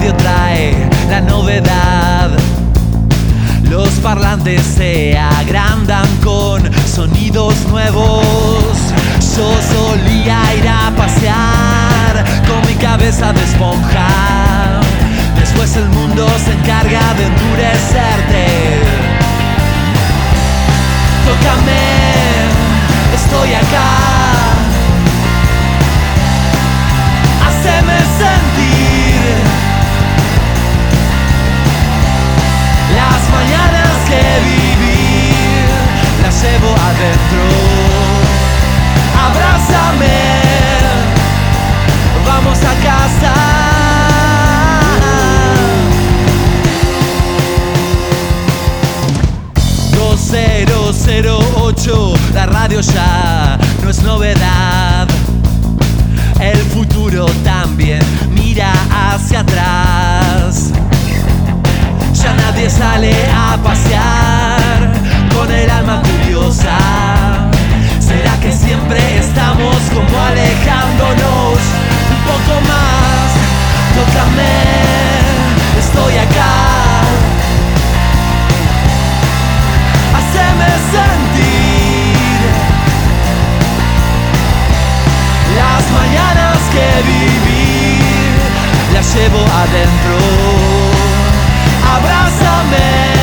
radio trae la novedad. Los parlantes se agrandan con sonidos nuevos. Yo solía ir a pasear con mi cabeza de esponja. 2008, la radio ya no es novedad. El futuro también mira hacia atrás. mañanas que vivir, las llevo adentro. Abrázame.